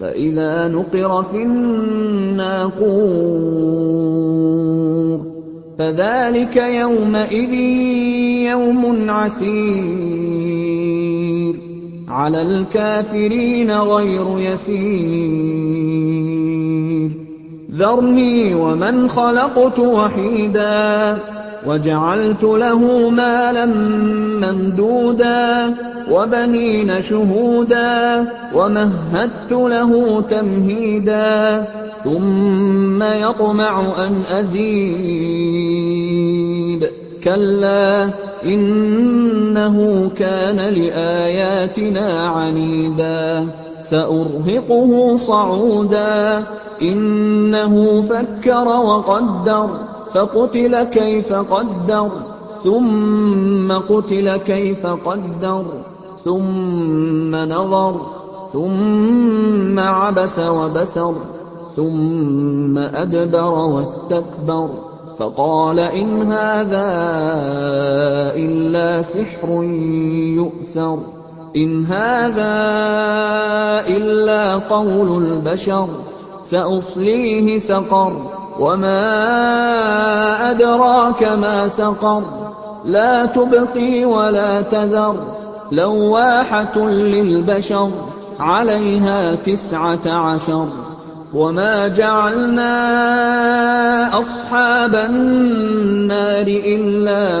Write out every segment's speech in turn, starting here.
فَإِذَا نُقِرَ فِي النَّاقُورِ فَذَٰلِكَ يَوْمَئِذٍ يَوْمٌ عَسِيرٌ عَلَى الْكَافِرِينَ غَيْرُ يَسِيرٍ. ذَرْنِي وَمَنْ خَلَقْتُ وَحِيدًا. وَجَعَلْتُ لَهُ مَالًا مَّمْدُودًا وَبَنِينَ شُهُودًا وَمَهَّدتُّ لَهُ تَمْهِيدًا ثُمَّ يَطْمَعُ أَنْ أَزِيدَ. كَلَّا إِنَّهُ كَانَ لِآيَاتِنَا عَنِيدًا. سَأُرْهِقُهُ صَعُودًا. إِنَّهُ فَكَّرَ وَقَدَّرَ. فَقُتِلَ كَيْفَ قَدَّرَ ثُمَّ قُتِلَ كَيْفَ قَدَّرَ ثُمَّ نَظَرَ ثُمَّ عَبَسَ وَبَسَرَ ثُمَّ أَدْبَرَ وَاسْتَكْبَرَ. فَقَالَ إِنْ هَٰذَا إِلَّا سِحْرٌ يُؤْثَرُ إِنْ هَٰذَا إِلَّا قَوْلُ الْبَشَرِ سَأُصْلِيهِ سَقَرَ. وَمَا أَدْرَاكَ مَا سَقَرُ لَا تُبْقِي وَلَا تَذَرُ لَوَّاحَةٌ لِّلْبَشَرِ عَلَيْهَا تِسْعَةَ عَشَرَ وَمَا جَعَلْنَا أَصْحَابَ النَّارِ إِلَّا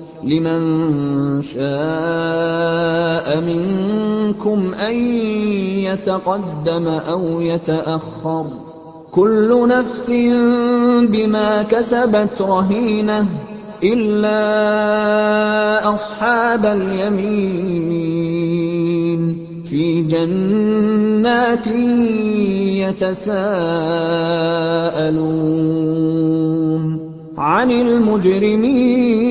لِمَن شَاءَ مِنكُمْ أَن يَتَقَدَّمَ أَوْ يَتَأَخَّرَ. كُلُّ نَفْسٍ بِمَا كَسَبَتْ رَهِينَةٌ إِلَّا أَصْحَابَ الْيَمِينِ. فِي جَنَّاتٍ يَتَسَاءَلُونَ عَنِ الْمُجْرِمِينَ.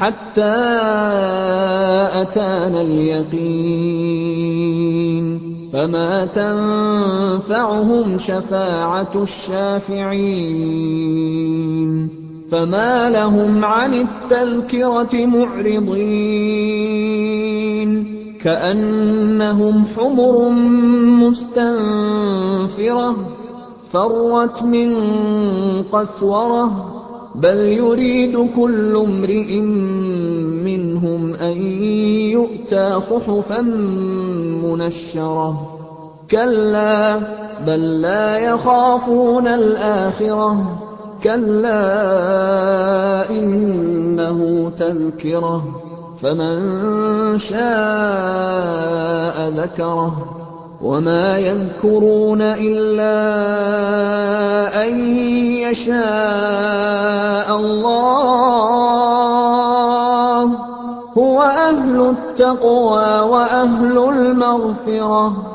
حَتَّىٰ أَتَانَا الْيَقِينُ. فَمَا تَنفَعُهُمْ شَفَاعَةُ الشَّافِعِينَ. فَمَا لَهُمْ عَنِ التَّذْكِرَةِ مُعْرِضِينَ. كَأَنَّهُمْ حُمُرٌ مُّسْتَنفِرَةٌ فَرَّتْ مِن قَسْوَرَةٍ بَلْ يُرِيدُ كُلُّ امْرِئٍ مِّنْهُمْ أَن يُؤْتَىٰ صُحُفًا مُّنَشَّرَةً كَلَّا بَل لَّا يَخَافُونَ الْآخِرَةَ كَلَّا إِنَّهُ تَذْكِرَةٌ فَمَن شَاءَ ذَكَرَهُ وَمَا يَذْكُرُونَ إِلَّا أَن يَشَاءَ اللَّهُ ۚ هُوَ أَهْلُ التَّقْوَىٰ وَأَهْلُ الْمَغْفِرَةِ